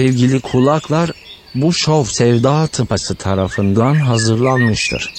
sevgili kulaklar, bu şov sevda tıpası tarafından hazırlanmıştır.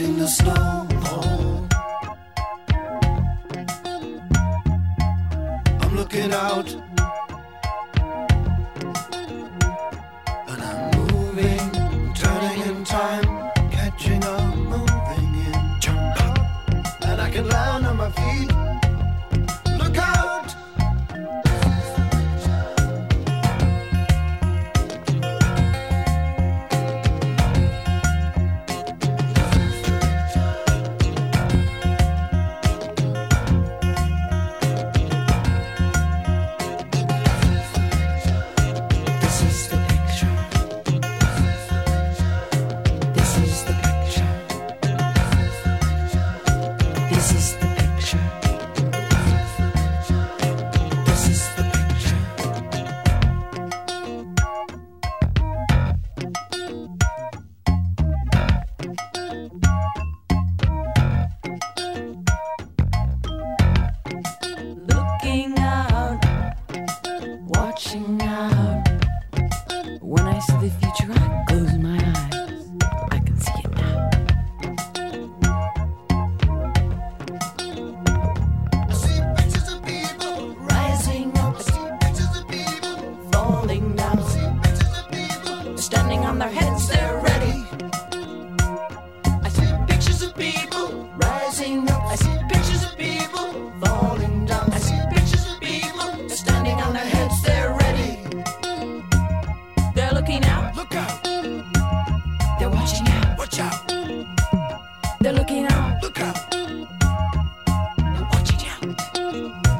watching the snow. you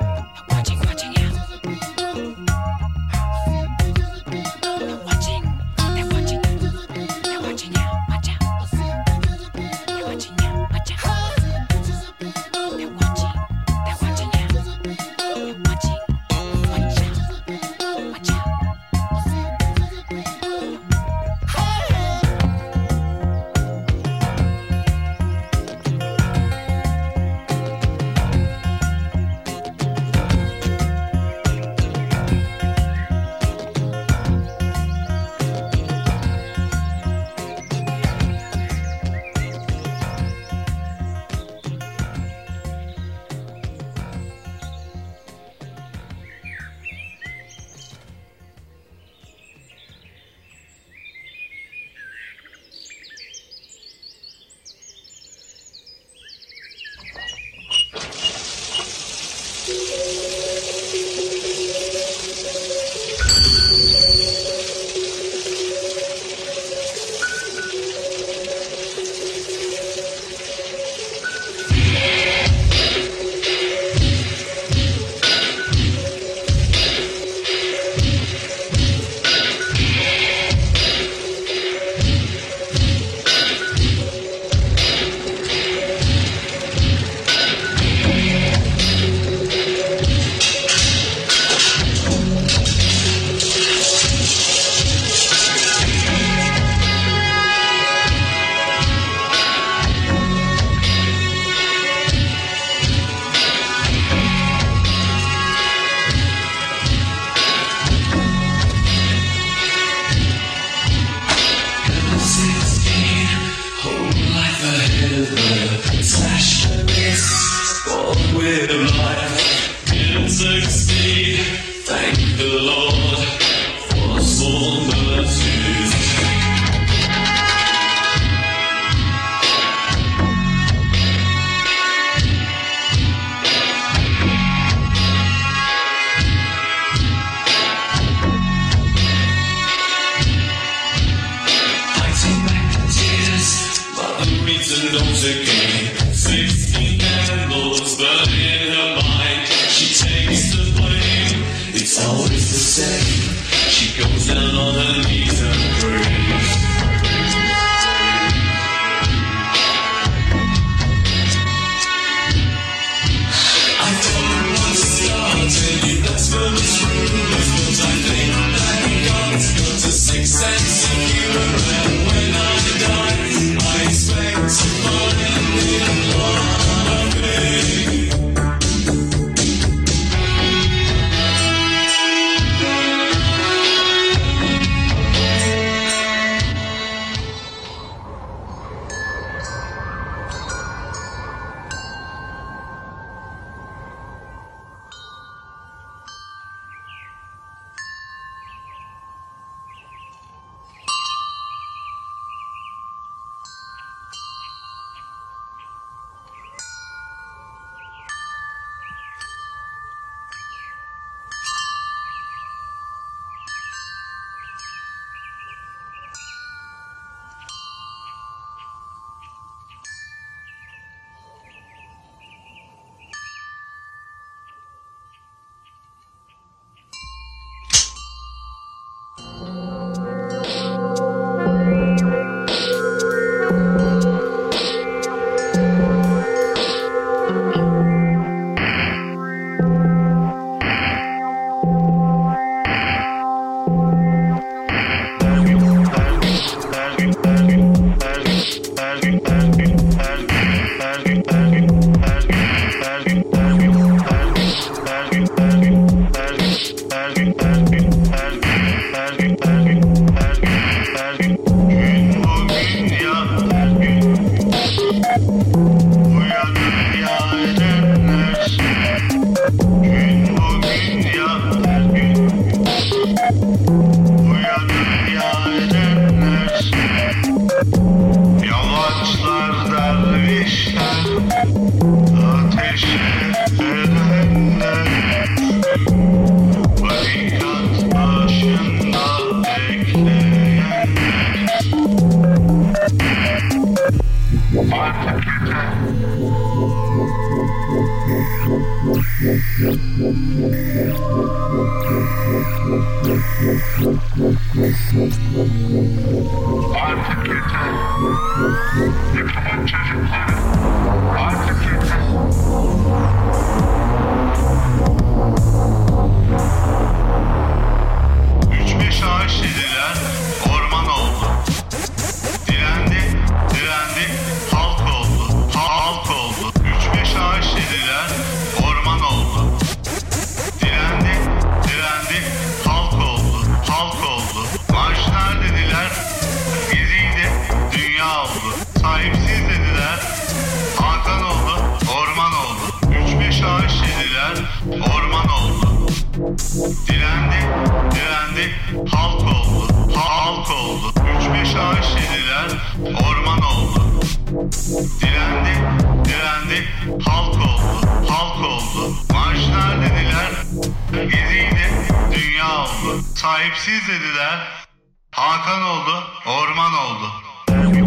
sahipsiz dediler. Hakan oldu, orman oldu. Her gün,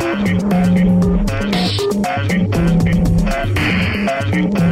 her gün, her gün, her gün, her gün, her gün, her gün, her gün.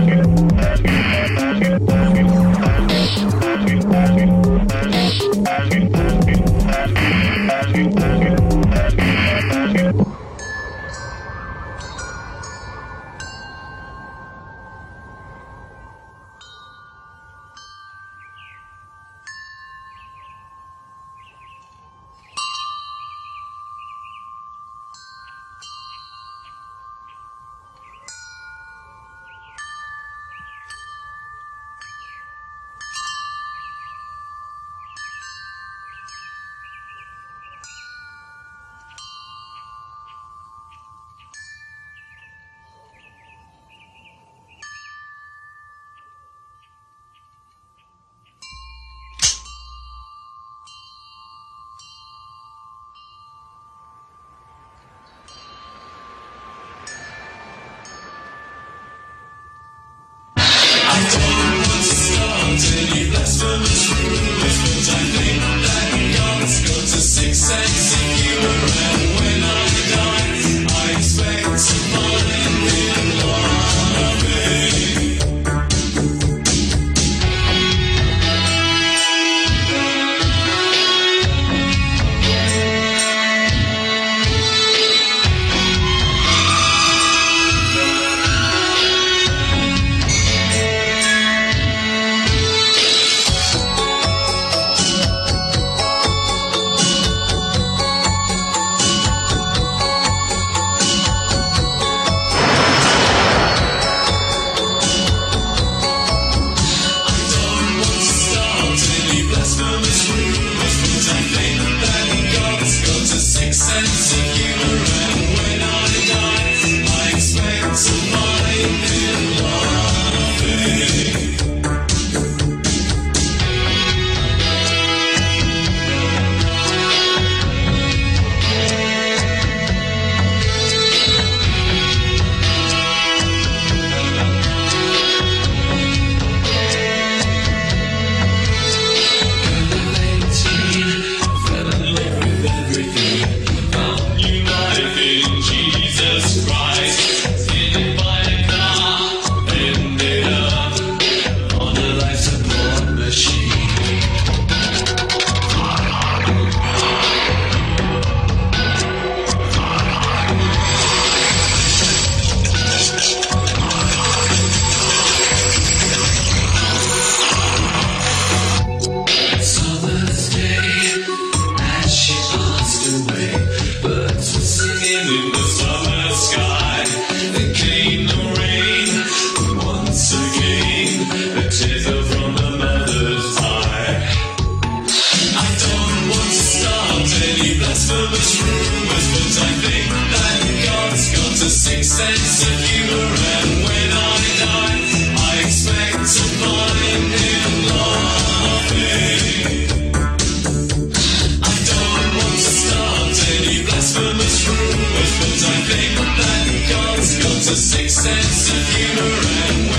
God's got a sixth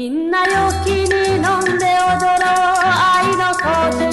みんなよきに飲んで踊ろう。愛の皇帝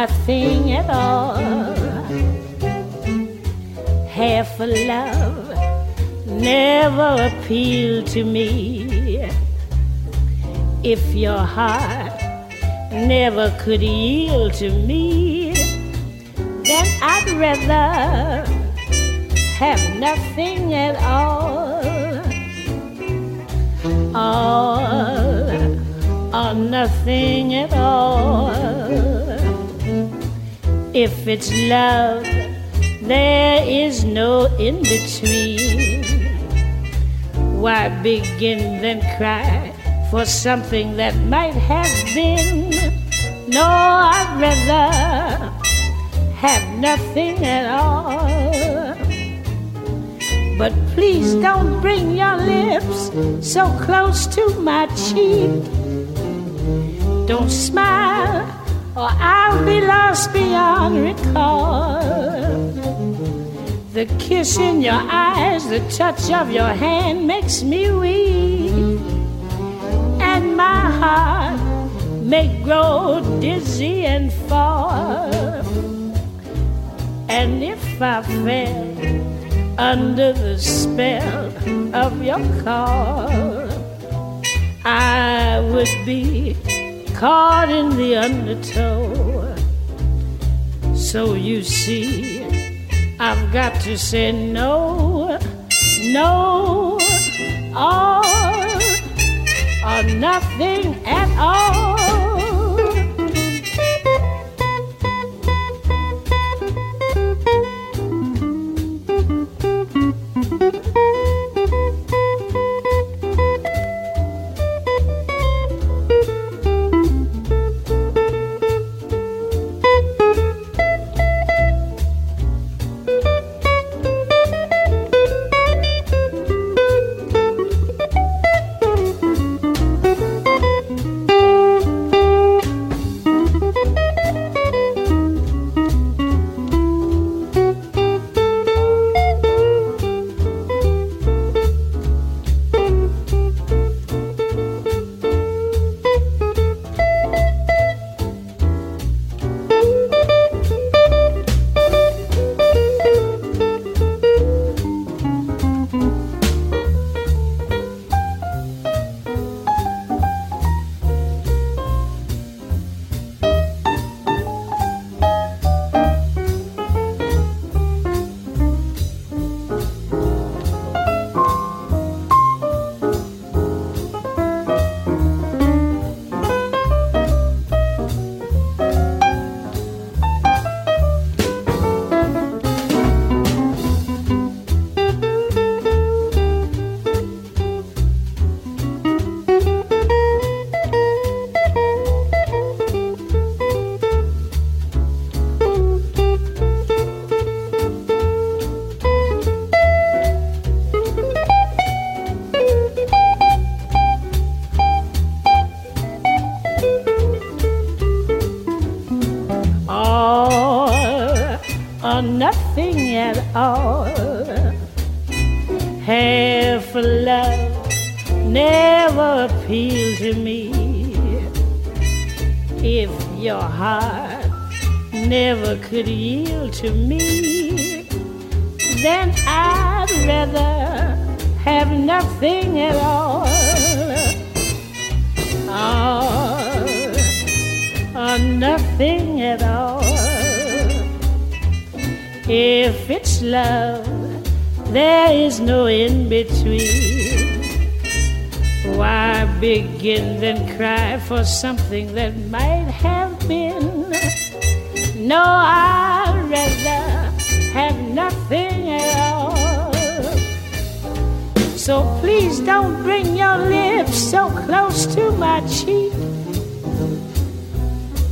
nothing at all. Half a love never appealed to me. If your heart never could yield to me, then I'd rather have nothing at all. All or nothing at all. If it's love, there is no in between. Why begin then cry for something that might have been? No, I'd rather have nothing at all. But please don't bring your lips so close to my cheek. Don't smile, or I'll be lost beyond recall. The kiss in your eyes, the touch of your hand makes me weak, and my heart may grow dizzy and fall. And if I fell under the spell of your call, I would be caught in the undertow. So you see, I've got to say no, no, all or nothing at all. To me, then I'd rather have nothing at all. All or nothing at all. If it's love, there is no in between. Why begin then cry for something that might have been? No, I'd So please don't bring your lips so close to my cheek.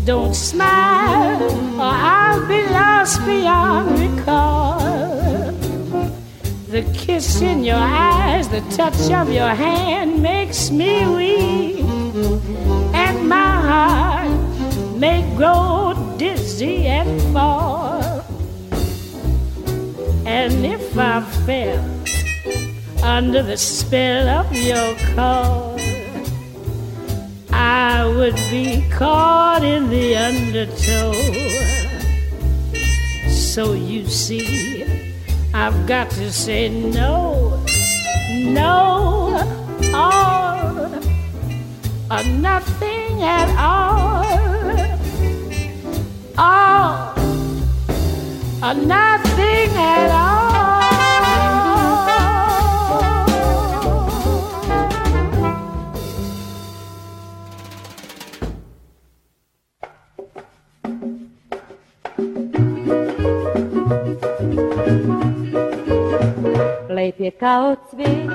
Don't smile, or I'll be lost beyond recall. The kiss in your eyes, the touch of your hand makes me weak, and my heart may grow dizzy and fall. And if I fell under the spell of your call, I would be caught in the undertow. So you see, I've got to say no, no, all, or nothing at all, all, nothing at all. Lep je kao cvijet,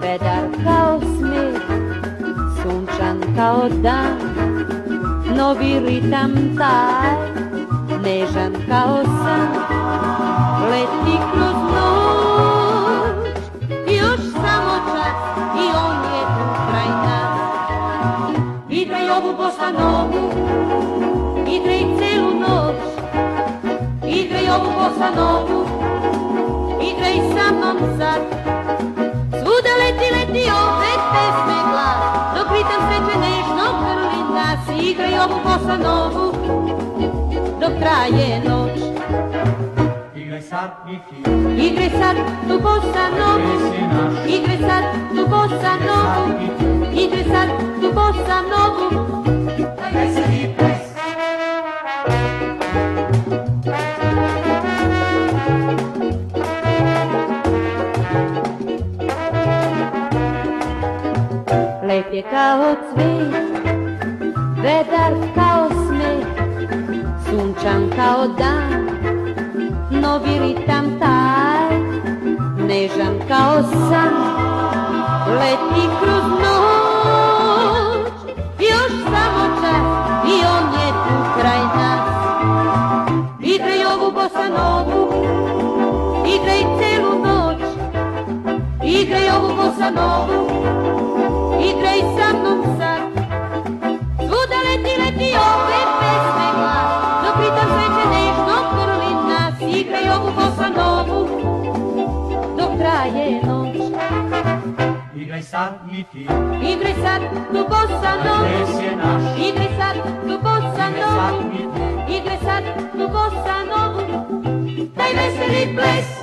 vedar kao smijeh, sunčan kao dan, novi ritam taj, nežan kao san, leti kroz noć, još samo čas i on je tu kraj nas. Igraj ovu bossa novu, igraj celu noć, igraj ovu bossa novu, igraj sa mnom sad. Svuda leti, leti ove pesme glas, dok ritam sreće nežno grli nas. Igraj ovu bossa novu, dok traje noć. Igraj sad i ti, Igraj sad tu bossa novu, igraj sad tu bossa novu, igraj sad tu bossa novu. Lep je kao cvijet, vedar kao sunčan kao dan, novi ritam taj, nežan kao san, leti kroz noć, još samo čas i on je tu kraj nas. Igraj ovu bossa novu, igraj celu noć, igraj ovu bossa novu, igraj sa mnom admitir. Ingressat do Bossa Novo. Ingressat do Bossa Novo. Ingressat do Bossa Novo. They listen, it.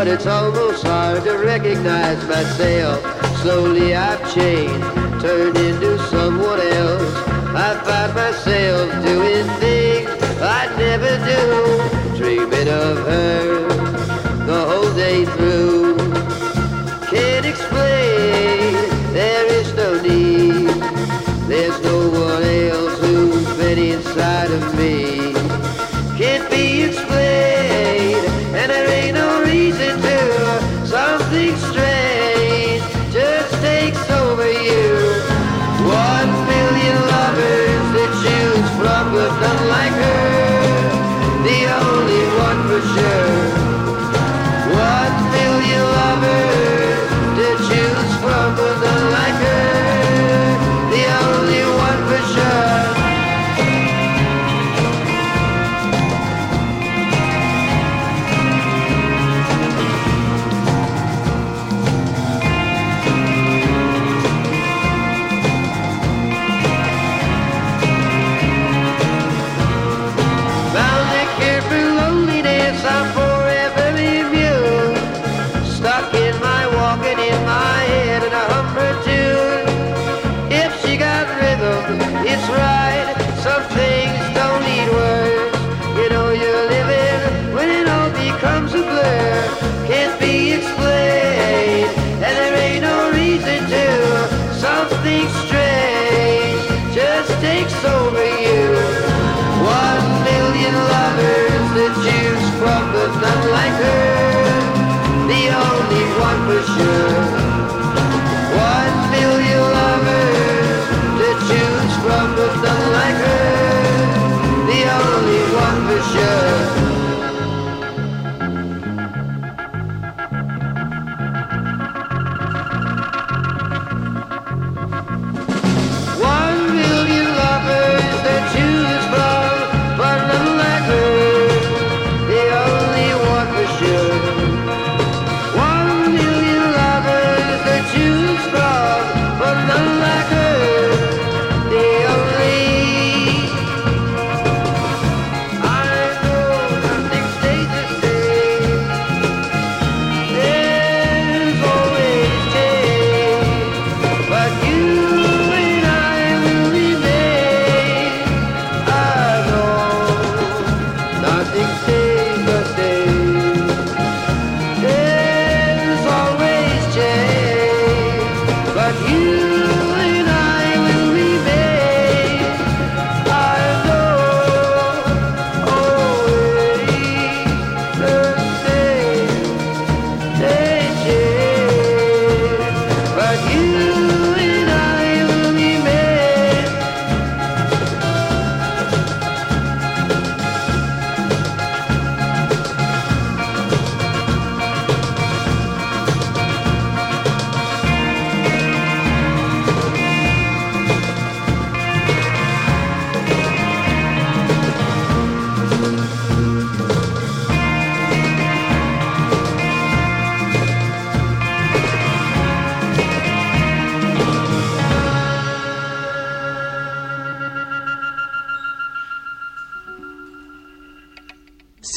but it's almost hard to recognize myself. Slowly I've changed, turned into someone else. I find myself doing things I never do, dreaming of her the whole day through. with you.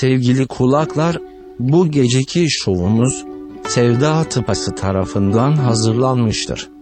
Sevgili kulaklar, bu geceki şovumuz Sevda Tıpası tarafından hazırlanmıştır.